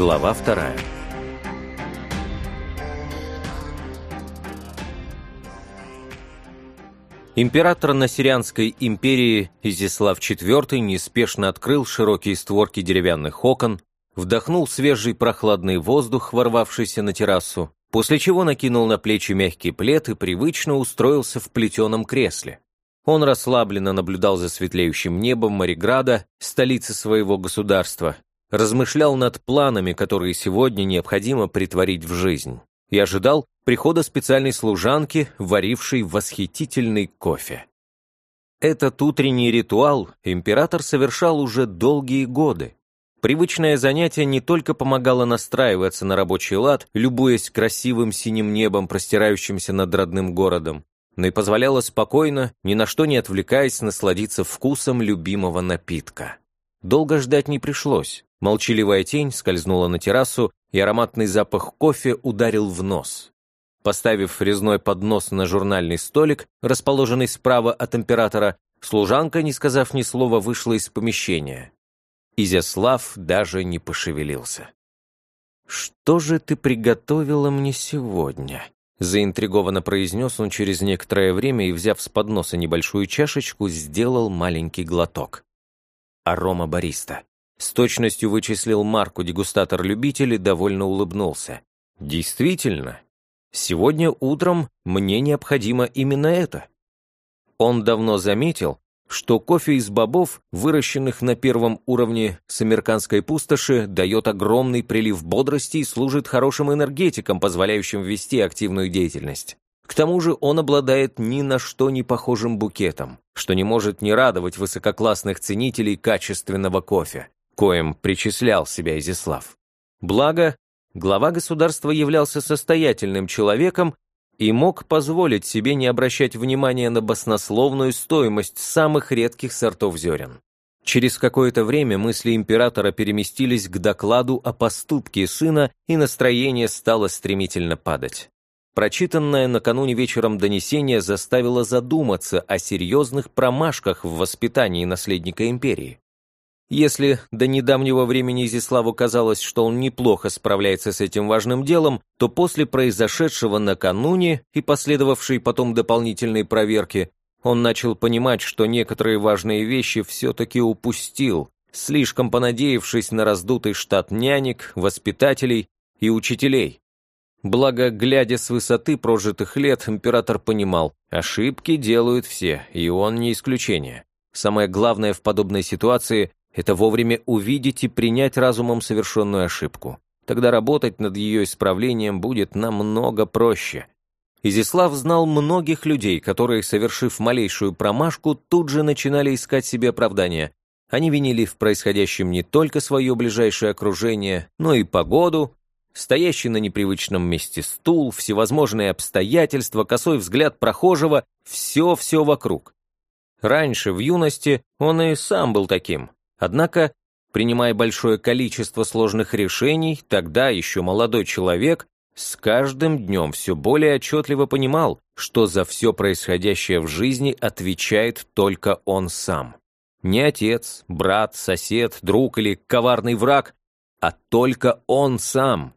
Глава вторая. Император Насирианской империи Изяслав IV неспешно открыл широкие створки деревянных окон, вдохнул свежий прохладный воздух, ворвавшийся на террасу, после чего накинул на плечи мягкий плед и привычно устроился в плетеном кресле. Он расслабленно наблюдал за светлеющим небом Мариграда, столицы своего государства, размышлял над планами, которые сегодня необходимо притворить в жизнь, и ожидал прихода специальной служанки, варившей восхитительный кофе. Этот утренний ритуал император совершал уже долгие годы. Привычное занятие не только помогало настраиваться на рабочий лад, любуясь красивым синим небом, простирающимся над родным городом, но и позволяло спокойно, ни на что не отвлекаясь, насладиться вкусом любимого напитка. Долго ждать не пришлось. Молчаливая тень скользнула на террасу, и ароматный запах кофе ударил в нос. Поставив резной поднос на журнальный столик, расположенный справа от императора, служанка, не сказав ни слова, вышла из помещения. Изяслав даже не пошевелился. «Что же ты приготовила мне сегодня?» Заинтригованно произнес он через некоторое время и, взяв с подноса небольшую чашечку, сделал маленький глоток. Арома бариста. С точностью вычислил марку дегустатор-любитель и довольно улыбнулся. Действительно, сегодня утром мне необходимо именно это. Он давно заметил, что кофе из бобов, выращенных на первом уровне с американской пустоши, дает огромный прилив бодрости и служит хорошим энергетиком, позволяющим вести активную деятельность. К тому же он обладает ни на что не похожим букетом, что не может не радовать высококлассных ценителей качественного кофе, коим причислял себя Изяслав. Благо, глава государства являлся состоятельным человеком и мог позволить себе не обращать внимания на баснословную стоимость самых редких сортов зерен. Через какое-то время мысли императора переместились к докладу о поступке сына, и настроение стало стремительно падать. Прочитанное накануне вечером донесение заставило задуматься о серьезных промашках в воспитании наследника империи. Если до недавнего времени Изиславу казалось, что он неплохо справляется с этим важным делом, то после произошедшего накануне и последовавшей потом дополнительной проверки, он начал понимать, что некоторые важные вещи все-таки упустил, слишком понадеявшись на раздутый штат нянек, воспитателей и учителей. Благо, глядя с высоты прожитых лет, император понимал, ошибки делают все, и он не исключение. Самое главное в подобной ситуации это вовремя увидеть и принять разумом совершенную ошибку. Тогда работать над ее исправлением будет намного проще. Изислав знал многих людей, которые, совершив малейшую промашку, тут же начинали искать себе оправдания. Они винили в происходящем не только свое ближайшее окружение, но и погоду, стоящий на непривычном месте стул, всевозможные обстоятельства, косой взгляд прохожего, все-все вокруг. Раньше, в юности, он и сам был таким. Однако, принимая большое количество сложных решений, тогда еще молодой человек с каждым днем все более отчетливо понимал, что за все происходящее в жизни отвечает только он сам. Не отец, брат, сосед, друг или коварный враг, а только он сам.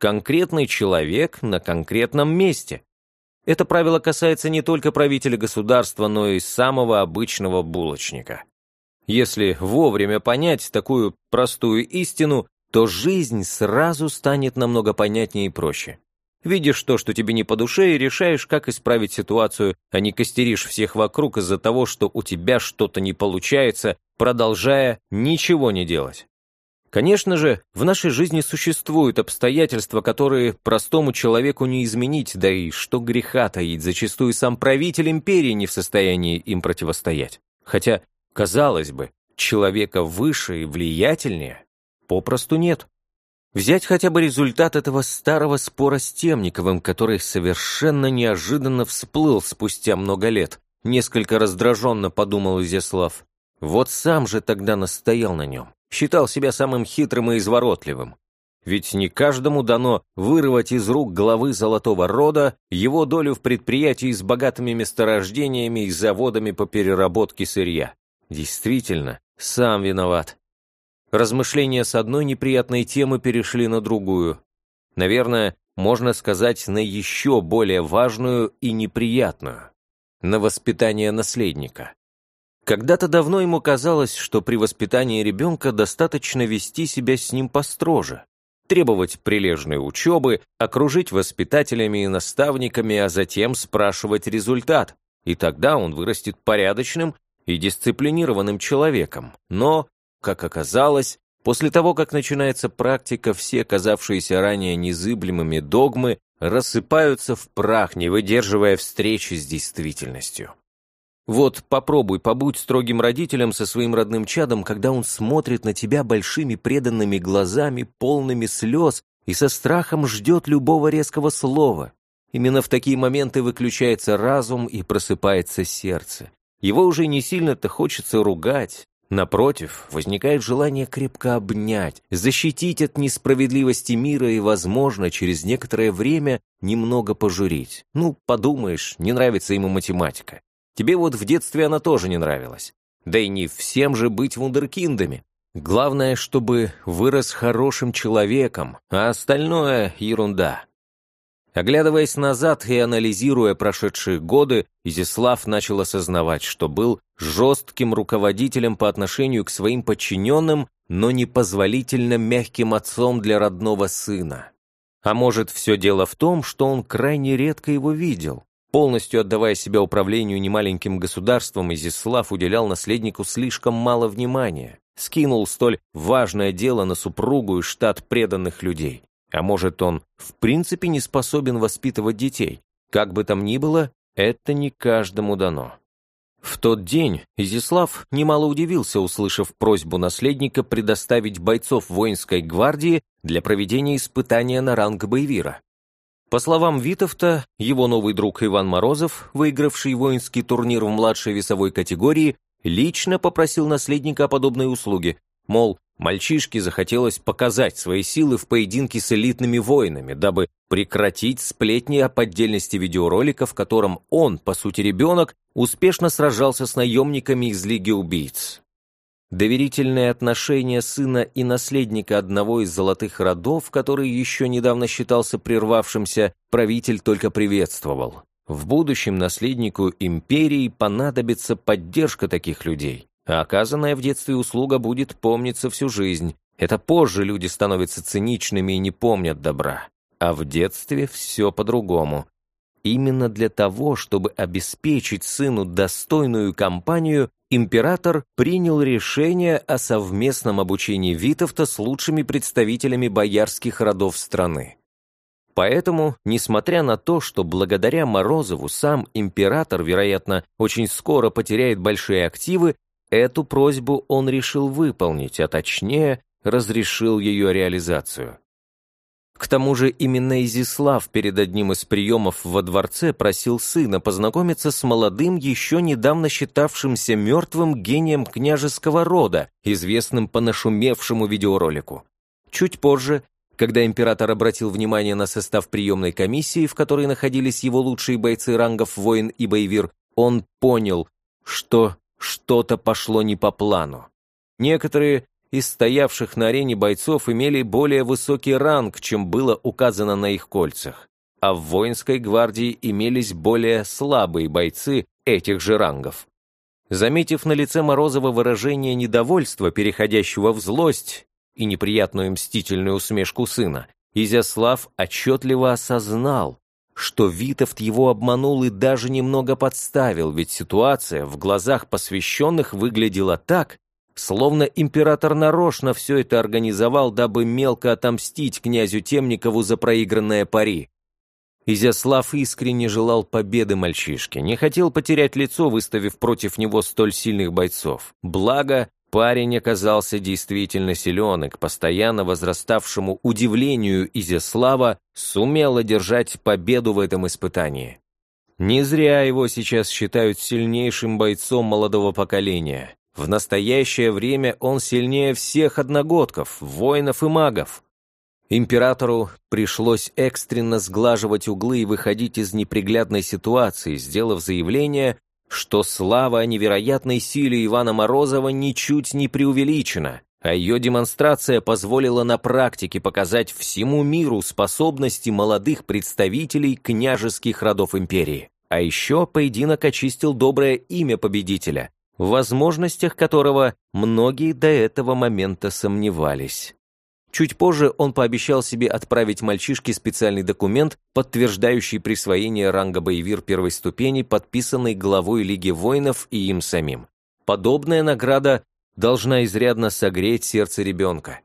Конкретный человек на конкретном месте. Это правило касается не только правителя государства, но и самого обычного булочника. Если вовремя понять такую простую истину, то жизнь сразу станет намного понятнее и проще. Видишь то, что тебе не по душе, и решаешь, как исправить ситуацию, а не костеришь всех вокруг из-за того, что у тебя что-то не получается, продолжая ничего не делать. Конечно же, в нашей жизни существуют обстоятельства, которые простому человеку не изменить, да и что греха таить, зачастую сам правитель империи не в состоянии им противостоять. Хотя Казалось бы, человека выше и влиятельнее попросту нет. Взять хотя бы результат этого старого спора с Темниковым, который совершенно неожиданно всплыл спустя много лет. Несколько раздраженно подумал Изяслав. Вот сам же тогда настоял на нем. Считал себя самым хитрым и изворотливым. Ведь не каждому дано вырвать из рук главы золотого рода его долю в предприятии с богатыми месторождениями и заводами по переработке сырья. Действительно, сам виноват. Размышления с одной неприятной темы перешли на другую. Наверное, можно сказать, на еще более важную и неприятную. На воспитание наследника. Когда-то давно ему казалось, что при воспитании ребенка достаточно вести себя с ним построже, требовать прилежной учебы, окружить воспитателями и наставниками, а затем спрашивать результат, и тогда он вырастет порядочным и дисциплинированным человеком. Но, как оказалось, после того, как начинается практика, все казавшиеся ранее незыблемыми догмы рассыпаются в прах, не выдерживая встречи с действительностью. Вот попробуй побудь строгим родителем со своим родным чадом, когда он смотрит на тебя большими преданными глазами, полными слез, и со страхом ждет любого резкого слова. Именно в такие моменты выключается разум и просыпается сердце. Его уже не сильно-то хочется ругать. Напротив, возникает желание крепко обнять, защитить от несправедливости мира и, возможно, через некоторое время немного пожурить. Ну, подумаешь, не нравится ему математика. Тебе вот в детстве она тоже не нравилась. Да и не всем же быть вундеркиндами. Главное, чтобы вырос хорошим человеком, а остальное — ерунда. Оглядываясь назад и анализируя прошедшие годы, Изяслав начал осознавать, что был жестким руководителем по отношению к своим подчиненным, но непозволительно мягким отцом для родного сына. А может, все дело в том, что он крайне редко его видел. Полностью отдавая себя управлению немаленьким государством, Изяслав уделял наследнику слишком мало внимания, скинул столь важное дело на супругу и штат преданных людей. А может, он в принципе не способен воспитывать детей. Как бы там ни было, это не каждому дано. В тот день Изяслав немало удивился, услышав просьбу наследника предоставить бойцов воинской гвардии для проведения испытания на ранг боевира. По словам Витовта, его новый друг Иван Морозов, выигравший воинский турнир в младшей весовой категории, лично попросил наследника о подобной услуге, мол, Мальчишке захотелось показать свои силы в поединке с элитными воинами, дабы прекратить сплетни о поддельности видеоролика, в котором он, по сути ребенок, успешно сражался с наемниками из Лиги убийц. Доверительное отношение сына и наследника одного из золотых родов, который еще недавно считался прервавшимся, правитель только приветствовал. В будущем наследнику империи понадобится поддержка таких людей а оказанная в детстве услуга будет помниться всю жизнь. Это позже люди становятся циничными и не помнят добра. А в детстве все по-другому. Именно для того, чтобы обеспечить сыну достойную компанию, император принял решение о совместном обучении Витовта с лучшими представителями боярских родов страны. Поэтому, несмотря на то, что благодаря Морозову сам император, вероятно, очень скоро потеряет большие активы, Эту просьбу он решил выполнить, а точнее, разрешил ее реализацию. К тому же именно Изислав перед одним из приемов во дворце просил сына познакомиться с молодым, еще недавно считавшимся мертвым гением княжеского рода, известным по нашумевшему видеоролику. Чуть позже, когда император обратил внимание на состав приемной комиссии, в которой находились его лучшие бойцы рангов воин и боевир, он понял, что что-то пошло не по плану. Некоторые из стоявших на арене бойцов имели более высокий ранг, чем было указано на их кольцах, а в воинской гвардии имелись более слабые бойцы этих же рангов. Заметив на лице Морозова выражение недовольства, переходящего в злость и неприятную мстительную усмешку сына, Изяслав отчетливо осознал, что Витовт его обманул и даже немного подставил, ведь ситуация в глазах посвященных выглядела так, словно император нарочно все это организовал, дабы мелко отомстить князю Темникову за проигранное пари. Изяслав искренне желал победы мальчишке, не хотел потерять лицо, выставив против него столь сильных бойцов. Благо, Парень оказался действительно силен, и к постоянно возраставшему удивлению Изяслава сумел одержать победу в этом испытании. Не зря его сейчас считают сильнейшим бойцом молодого поколения. В настоящее время он сильнее всех одногодков, воинов и магов. Императору пришлось экстренно сглаживать углы и выходить из неприглядной ситуации, сделав заявление, что слава о невероятной силе Ивана Морозова ничуть не преувеличена, а ее демонстрация позволила на практике показать всему миру способности молодых представителей княжеских родов империи. А еще поединок очистил доброе имя победителя, в возможностях которого многие до этого момента сомневались. Чуть позже он пообещал себе отправить мальчишке специальный документ, подтверждающий присвоение ранга боевир первой ступени, подписанный главой Лиги воинов и им самим. Подобная награда должна изрядно согреть сердце ребенка.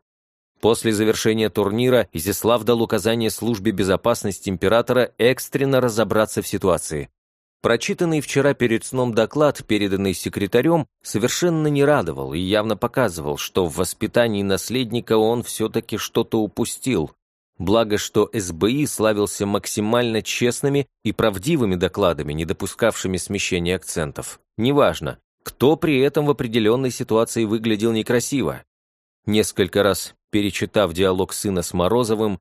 После завершения турнира Изяслав дал указание службе безопасности императора экстренно разобраться в ситуации. Прочитанный вчера перед сном доклад, переданный секретарем, совершенно не радовал и явно показывал, что в воспитании наследника он все-таки что-то упустил. Благо, что СБИ славился максимально честными и правдивыми докладами, не допускавшими смещения акцентов. Неважно, кто при этом в определенной ситуации выглядел некрасиво. Несколько раз перечитав диалог сына с Морозовым,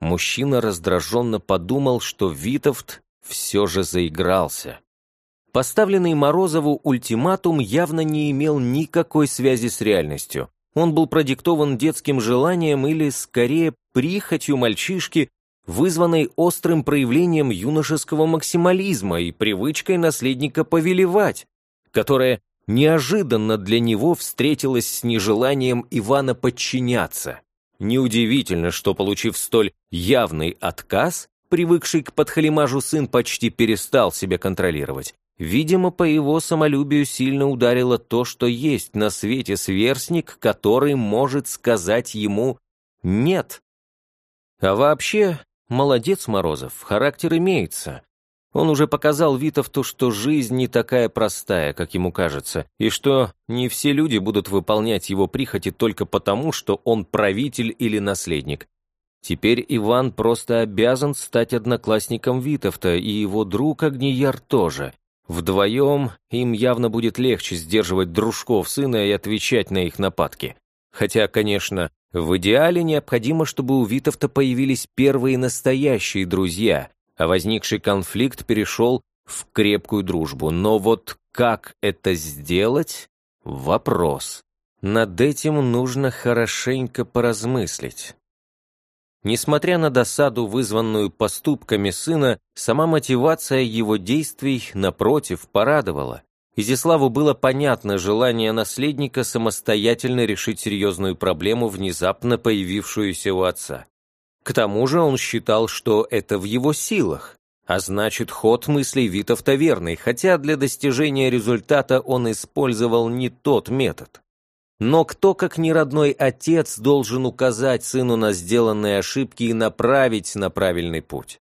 мужчина раздраженно подумал, что Витовт все же заигрался. Поставленный Морозову ультиматум явно не имел никакой связи с реальностью. Он был продиктован детским желанием или, скорее, прихотью мальчишки, вызванной острым проявлением юношеского максимализма и привычкой наследника повелевать, которая неожиданно для него встретилась с нежеланием Ивана подчиняться. Неудивительно, что, получив столь явный отказ, привыкший к подхалимажу сын почти перестал себя контролировать. Видимо, по его самолюбию сильно ударило то, что есть на свете сверстник, который может сказать ему «нет». А вообще, молодец Морозов, характер имеется. Он уже показал Витовту, что жизнь не такая простая, как ему кажется, и что не все люди будут выполнять его прихоти только потому, что он правитель или наследник. Теперь Иван просто обязан стать одноклассником Витовта, и его друг Огнияр тоже. Вдвоем им явно будет легче сдерживать дружков сына и отвечать на их нападки. Хотя, конечно, в идеале необходимо, чтобы у Витовта появились первые настоящие друзья, а возникший конфликт перешел в крепкую дружбу. Но вот как это сделать – вопрос. Над этим нужно хорошенько поразмыслить. Несмотря на досаду, вызванную поступками сына, сама мотивация его действий, напротив, порадовала. Изяславу было понятно желание наследника самостоятельно решить серьезную проблему, внезапно появившуюся у отца. К тому же он считал, что это в его силах, а значит, ход мыслей Витовта верный, хотя для достижения результата он использовал не тот метод. Но кто, как не родной отец, должен указать сыну на сделанные ошибки и направить на правильный путь?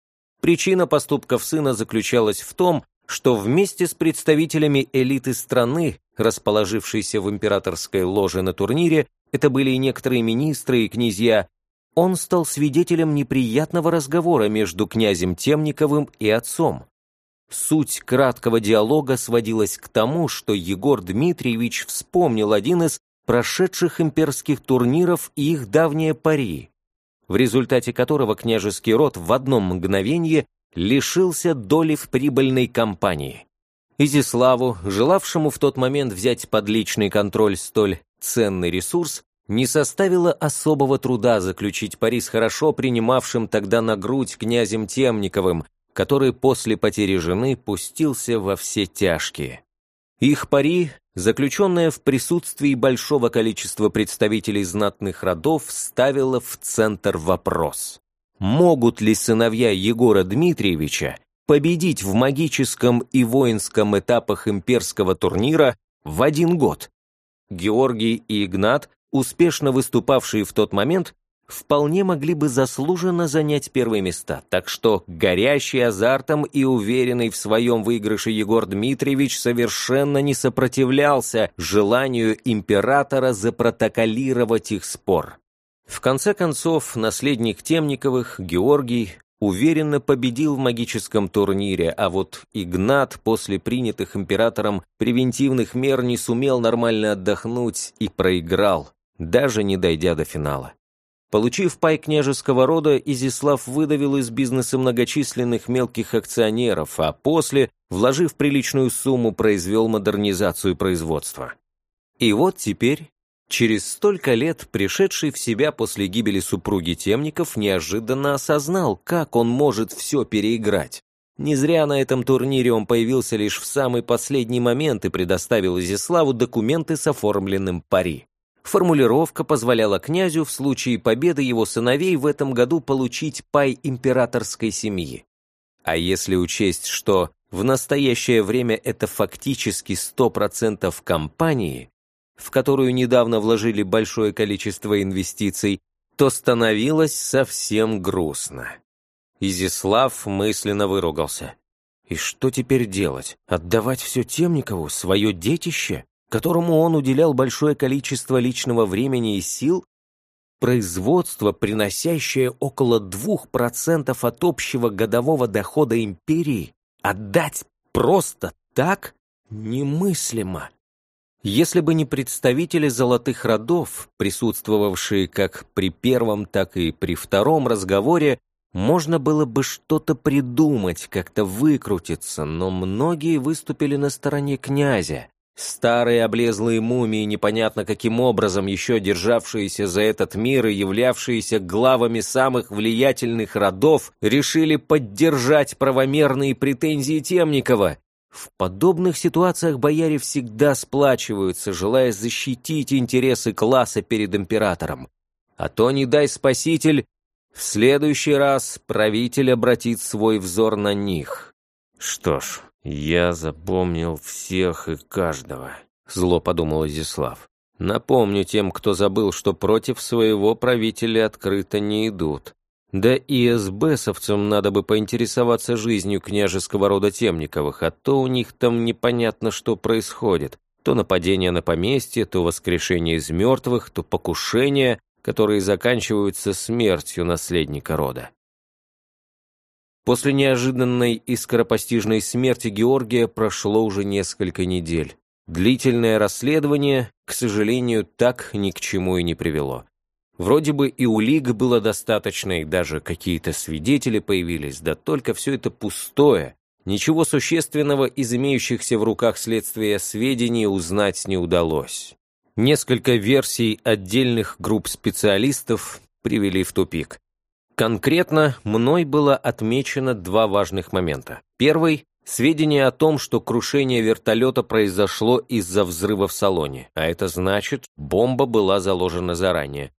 Причина поступков сына заключалась в том, что вместе с представителями элиты страны, расположившейся в императорской ложе на турнире, это были и некоторые министры и князья, он стал свидетелем неприятного разговора между князем Темниковым и отцом. Суть краткого диалога сводилась к тому, что Егор Дмитриевич вспомнил один из прошедших имперских турниров и их давние пари, в результате которого княжеский род в одном мгновении лишился доли в прибыльной кампании. Изиславу, желавшему в тот момент взять под личный контроль столь ценный ресурс, не составило особого труда заключить пари с хорошо принимавшим тогда на грудь князем Темниковым, который после потери жены пустился во все тяжкие. Их пари заключенная в присутствии большого количества представителей знатных родов, ставила в центр вопрос. Могут ли сыновья Егора Дмитриевича победить в магическом и воинском этапах имперского турнира в один год? Георгий и Игнат, успешно выступавшие в тот момент, вполне могли бы заслуженно занять первые места, так что горящий азартом и уверенный в своем выигрыше Егор Дмитриевич совершенно не сопротивлялся желанию императора запротоколировать их спор. В конце концов, наследник Темниковых, Георгий, уверенно победил в магическом турнире, а вот Игнат после принятых императором превентивных мер не сумел нормально отдохнуть и проиграл, даже не дойдя до финала. Получив пай княжеского рода, Изислав выдавил из бизнеса многочисленных мелких акционеров, а после, вложив приличную сумму, произвел модернизацию производства. И вот теперь Через столько лет пришедший в себя после гибели супруги Темников неожиданно осознал, как он может все переиграть. Не зря на этом турнире он появился лишь в самый последний момент и предоставил Изяславу документы с оформленным пари. Формулировка позволяла князю в случае победы его сыновей в этом году получить пай императорской семьи. А если учесть, что в настоящее время это фактически 100% компании, в которую недавно вложили большое количество инвестиций, то становилось совсем грустно. Изислав мысленно выругался. И что теперь делать? Отдавать все Темникову, свое детище, которому он уделял большое количество личного времени и сил? Производство, приносящее около 2% от общего годового дохода империи, отдать просто так немыслимо. Если бы не представители золотых родов, присутствовавшие как при первом, так и при втором разговоре, можно было бы что-то придумать, как-то выкрутиться, но многие выступили на стороне князя. Старые облезлые мумии, непонятно каким образом еще державшиеся за этот мир и являвшиеся главами самых влиятельных родов, решили поддержать правомерные претензии Темникова, в подобных ситуациях бояре всегда сплачиваются, желая защитить интересы класса перед императором. А то, не дай спаситель, в следующий раз правитель обратит свой взор на них. Что ж, я запомнил всех и каждого, зло подумал Изяслав. Напомню тем, кто забыл, что против своего правителя открыто не идут. Да и СБСовцам надо бы поинтересоваться жизнью княжеского рода Темниковых, а то у них там непонятно, что происходит. То нападение на поместье, то воскрешение из мертвых, то покушения, которые заканчиваются смертью наследника рода. После неожиданной и скоропостижной смерти Георгия прошло уже несколько недель. Длительное расследование, к сожалению, так ни к чему и не привело. Вроде бы и улик было достаточно, и даже какие-то свидетели появились, да только все это пустое. Ничего существенного из имеющихся в руках следствия сведений узнать не удалось. Несколько версий отдельных групп специалистов привели в тупик. Конкретно мной было отмечено два важных момента. Первый – сведения о том, что крушение вертолета произошло из-за взрыва в салоне, а это значит, бомба была заложена заранее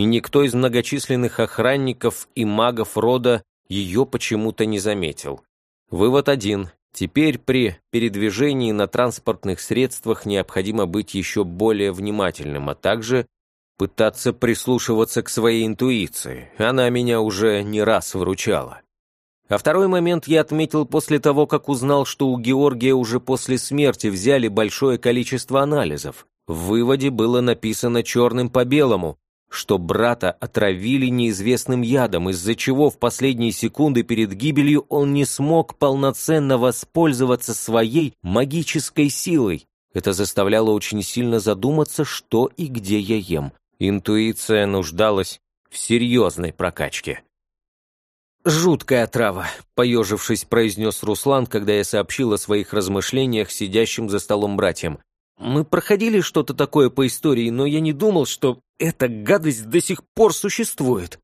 и никто из многочисленных охранников и магов рода ее почему-то не заметил. Вывод один. Теперь при передвижении на транспортных средствах необходимо быть еще более внимательным, а также пытаться прислушиваться к своей интуиции. Она меня уже не раз выручала. А второй момент я отметил после того, как узнал, что у Георгия уже после смерти взяли большое количество анализов. В выводе было написано черным по белому, что брата отравили неизвестным ядом, из-за чего в последние секунды перед гибелью он не смог полноценно воспользоваться своей магической силой. Это заставляло очень сильно задуматься, что и где я ем. Интуиция нуждалась в серьезной прокачке. «Жуткая отрава», — поежившись, произнес Руслан, когда я сообщил о своих размышлениях сидящим за столом братьям. Мы проходили что-то такое по истории, но я не думал, что эта гадость до сих пор существует.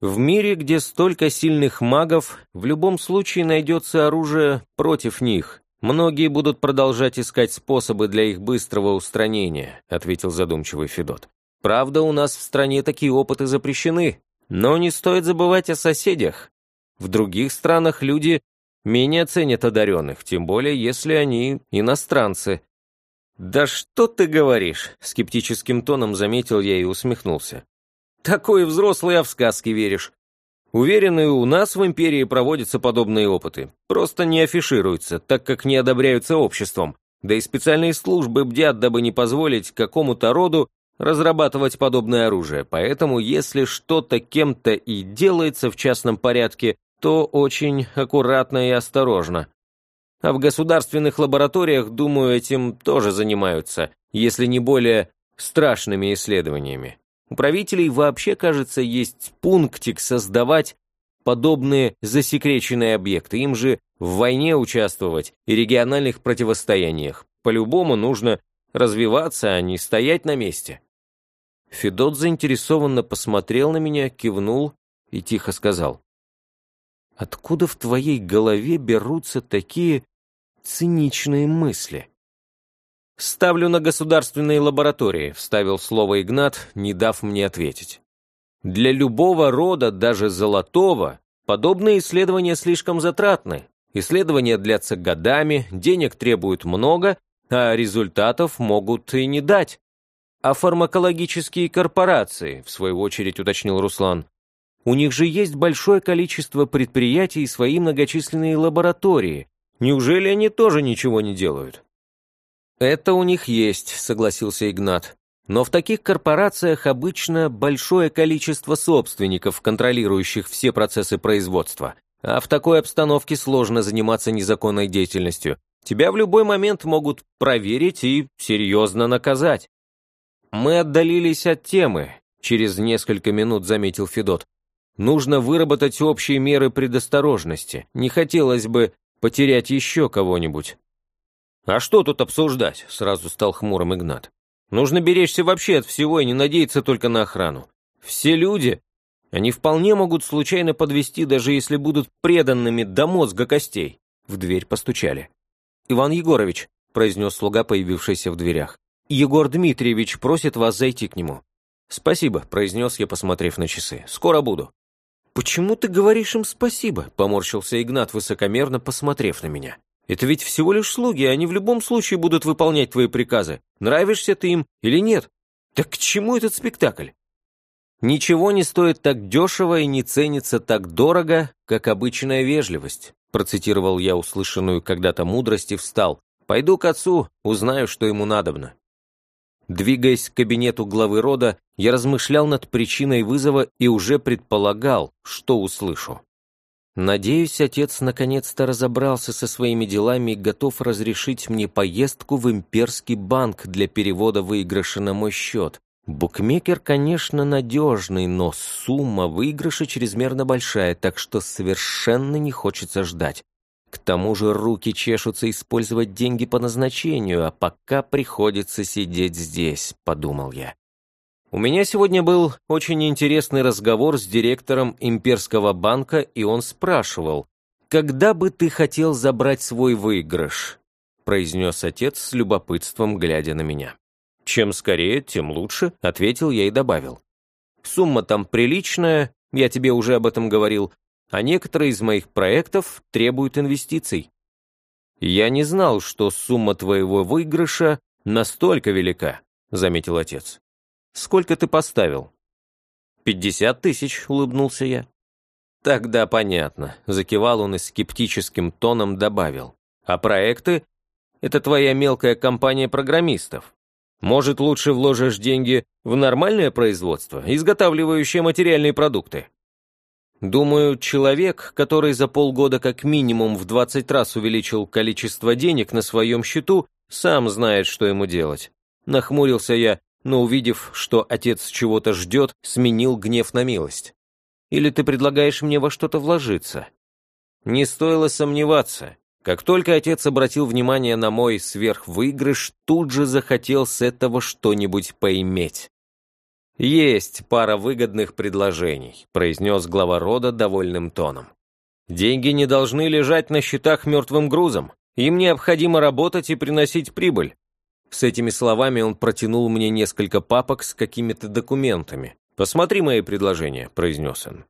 В мире, где столько сильных магов, в любом случае найдется оружие против них. Многие будут продолжать искать способы для их быстрого устранения, ответил задумчивый Федот. Правда, у нас в стране такие опыты запрещены, но не стоит забывать о соседях. В других странах люди менее ценят одаренных, тем более если они иностранцы. «Да что ты говоришь?» — скептическим тоном заметил я и усмехнулся. «Такой взрослый, а в сказки веришь. Уверен, и у нас в империи проводятся подобные опыты. Просто не афишируются, так как не одобряются обществом. Да и специальные службы бдят, дабы не позволить какому-то роду разрабатывать подобное оружие. Поэтому, если что-то кем-то и делается в частном порядке, то очень аккуратно и осторожно. А в государственных лабораториях, думаю, этим тоже занимаются, если не более страшными исследованиями. У правителей вообще, кажется, есть пунктик создавать подобные засекреченные объекты. Им же в войне участвовать и региональных противостояниях. По-любому нужно развиваться, а не стоять на месте. Федот заинтересованно посмотрел на меня, кивнул и тихо сказал. «Откуда в твоей голове берутся такие циничные мысли?» «Ставлю на государственные лаборатории», — вставил слово Игнат, не дав мне ответить. «Для любого рода, даже золотого, подобные исследования слишком затратны. Исследования длятся годами, денег требуют много, а результатов могут и не дать. А фармакологические корпорации, в свою очередь уточнил Руслан, у них же есть большое количество предприятий и свои многочисленные лаборатории. Неужели они тоже ничего не делают? Это у них есть, согласился Игнат. Но в таких корпорациях обычно большое количество собственников, контролирующих все процессы производства. А в такой обстановке сложно заниматься незаконной деятельностью. Тебя в любой момент могут проверить и серьезно наказать. Мы отдалились от темы, через несколько минут заметил Федот. Нужно выработать общие меры предосторожности. Не хотелось бы потерять еще кого-нибудь. «А что тут обсуждать?» — сразу стал хмурым Игнат. «Нужно беречься вообще от всего и не надеяться только на охрану. Все люди, они вполне могут случайно подвести, даже если будут преданными до мозга костей». В дверь постучали. «Иван Егорович», — произнес слуга, появившийся в дверях. «Егор Дмитриевич просит вас зайти к нему». «Спасибо», — произнес я, посмотрев на часы. «Скоро буду». «Почему ты говоришь им спасибо?» — поморщился Игнат, высокомерно посмотрев на меня. «Это ведь всего лишь слуги, они в любом случае будут выполнять твои приказы. Нравишься ты им или нет? Так к чему этот спектакль?» «Ничего не стоит так дешево и не ценится так дорого, как обычная вежливость», процитировал я услышанную когда-то мудрость и встал. «Пойду к отцу, узнаю, что ему надобно». Двигаясь к кабинету главы рода, я размышлял над причиной вызова и уже предполагал, что услышу. Надеюсь, отец наконец-то разобрался со своими делами и готов разрешить мне поездку в имперский банк для перевода выигрыша на мой счет. Букмекер, конечно, надежный, но сумма выигрыша чрезмерно большая, так что совершенно не хочется ждать. К тому же руки чешутся использовать деньги по назначению, а пока приходится сидеть здесь, подумал я. У меня сегодня был очень интересный разговор с директором имперского банка, и он спрашивал, «Когда бы ты хотел забрать свой выигрыш?» произнес отец с любопытством, глядя на меня. «Чем скорее, тем лучше», — ответил я и добавил. «Сумма там приличная, я тебе уже об этом говорил, а некоторые из моих проектов требуют инвестиций. Я не знал, что сумма твоего выигрыша настолько велика, заметил отец. Сколько ты поставил? Пятьдесят тысяч, улыбнулся я. Тогда понятно, закивал он и скептическим тоном добавил. А проекты — это твоя мелкая компания программистов. Может, лучше вложишь деньги в нормальное производство, изготавливающее материальные продукты? Думаю, человек, который за полгода как минимум в 20 раз увеличил количество денег на своем счету, сам знает, что ему делать. Нахмурился я, но увидев, что отец чего-то ждет, сменил гнев на милость. Или ты предлагаешь мне во что-то вложиться? Не стоило сомневаться. Как только отец обратил внимание на мой сверхвыигрыш, тут же захотел с этого что-нибудь поиметь. «Есть пара выгодных предложений», — произнес глава рода довольным тоном. «Деньги не должны лежать на счетах мертвым грузом. Им необходимо работать и приносить прибыль». С этими словами он протянул мне несколько папок с какими-то документами. «Посмотри мои предложения», — произнес он.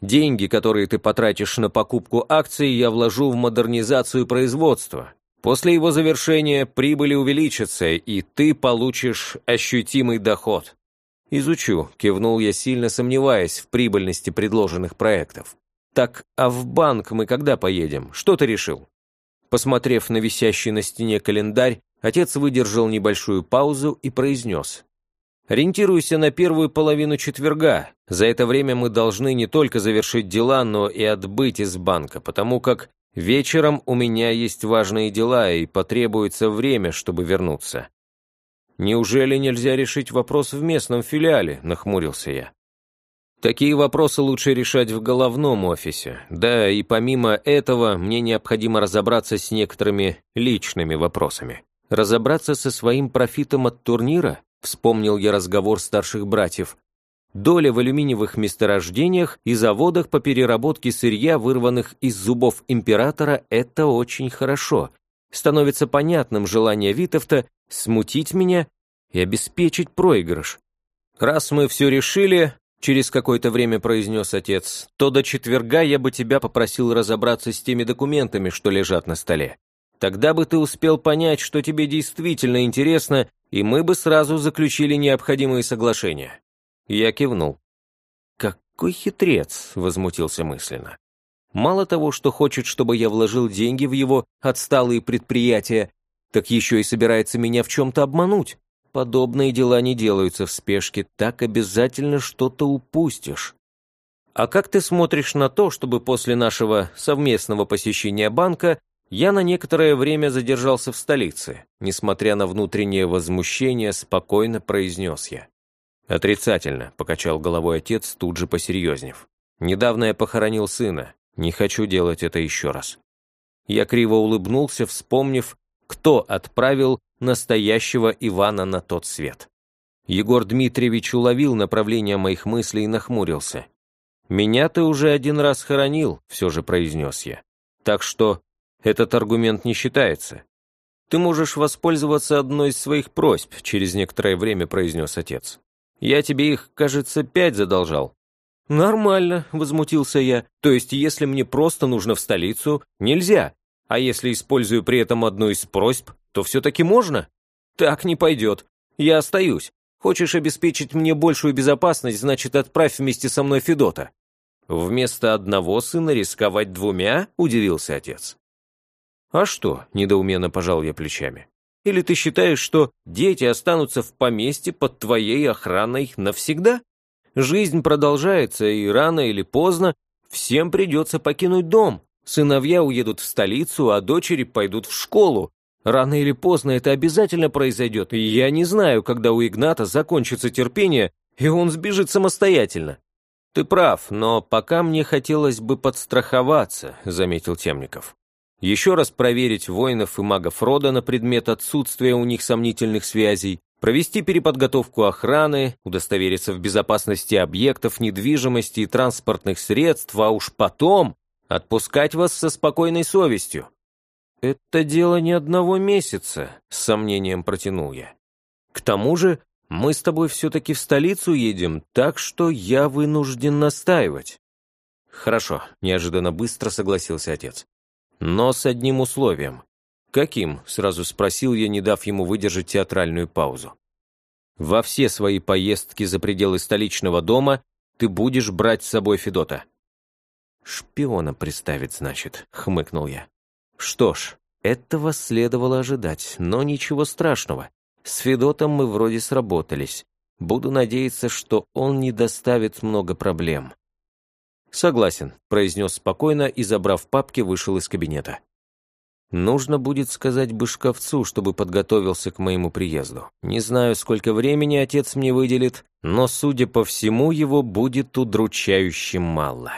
«Деньги, которые ты потратишь на покупку акций, я вложу в модернизацию производства. После его завершения прибыли увеличатся, и ты получишь ощутимый доход. «Изучу», — кивнул я, сильно сомневаясь в прибыльности предложенных проектов. «Так, а в банк мы когда поедем? Что ты решил?» Посмотрев на висящий на стене календарь, отец выдержал небольшую паузу и произнес. «Ориентируйся на первую половину четверга. За это время мы должны не только завершить дела, но и отбыть из банка, потому как вечером у меня есть важные дела и потребуется время, чтобы вернуться. «Неужели нельзя решить вопрос в местном филиале?» – нахмурился я. Такие вопросы лучше решать в головном офисе. Да, и помимо этого, мне необходимо разобраться с некоторыми личными вопросами. Разобраться со своим профитом от турнира? вспомнил я разговор старших братьев. Доля в алюминиевых месторождениях и заводах по переработке сырья, вырванных из зубов императора, это очень хорошо. Становится понятным желание Витовта смутить меня и обеспечить проигрыш. Раз мы все решили, через какое-то время произнес отец, то до четверга я бы тебя попросил разобраться с теми документами, что лежат на столе. Тогда бы ты успел понять, что тебе действительно интересно, и мы бы сразу заключили необходимые соглашения. Я кивнул. «Какой хитрец!» — возмутился мысленно. Мало того, что хочет, чтобы я вложил деньги в его отсталые предприятия, так еще и собирается меня в чем-то обмануть. Подобные дела не делаются в спешке, так обязательно что-то упустишь. А как ты смотришь на то, чтобы после нашего совместного посещения банка я на некоторое время задержался в столице, несмотря на внутреннее возмущение, спокойно произнес я. «Отрицательно», — покачал головой отец, тут же посерьезнев. «Недавно я похоронил сына. Не хочу делать это еще раз». Я криво улыбнулся, вспомнив, кто отправил настоящего Ивана на тот свет. Егор Дмитриевич уловил направление моих мыслей и нахмурился. «Меня ты уже один раз хоронил», — все же произнес я. «Так что этот аргумент не считается. Ты можешь воспользоваться одной из своих просьб», — через некоторое время произнес отец. «Я тебе их, кажется, пять задолжал». «Нормально», — возмутился я. «То есть, если мне просто нужно в столицу, нельзя, а если использую при этом одну из просьб, то все-таки можно? Так не пойдет. Я остаюсь. Хочешь обеспечить мне большую безопасность, значит, отправь вместе со мной Федота». «Вместо одного сына рисковать двумя?» – удивился отец. «А что?» – недоуменно пожал я плечами. «Или ты считаешь, что дети останутся в поместье под твоей охраной навсегда? Жизнь продолжается, и рано или поздно всем придется покинуть дом. Сыновья уедут в столицу, а дочери пойдут в школу. Рано или поздно это обязательно произойдет, и я не знаю, когда у Игната закончится терпение, и он сбежит самостоятельно. Ты прав, но пока мне хотелось бы подстраховаться, заметил Темников. Еще раз проверить воинов и магов рода на предмет отсутствия у них сомнительных связей, провести переподготовку охраны, удостовериться в безопасности объектов, недвижимости и транспортных средств, а уж потом Отпускать вас со спокойной совестью». «Это дело не одного месяца», — с сомнением протянул я. «К тому же мы с тобой все-таки в столицу едем, так что я вынужден настаивать». «Хорошо», — неожиданно быстро согласился отец. «Но с одним условием». «Каким?» — сразу спросил я, не дав ему выдержать театральную паузу. «Во все свои поездки за пределы столичного дома ты будешь брать с собой Федота». «Шпиона приставить, значит», — хмыкнул я. «Что ж, этого следовало ожидать, но ничего страшного. С Федотом мы вроде сработались. Буду надеяться, что он не доставит много проблем». «Согласен», — произнес спокойно и, забрав папки, вышел из кабинета. Нужно будет сказать Бышковцу, чтобы подготовился к моему приезду. Не знаю, сколько времени отец мне выделит, но, судя по всему, его будет удручающе мало.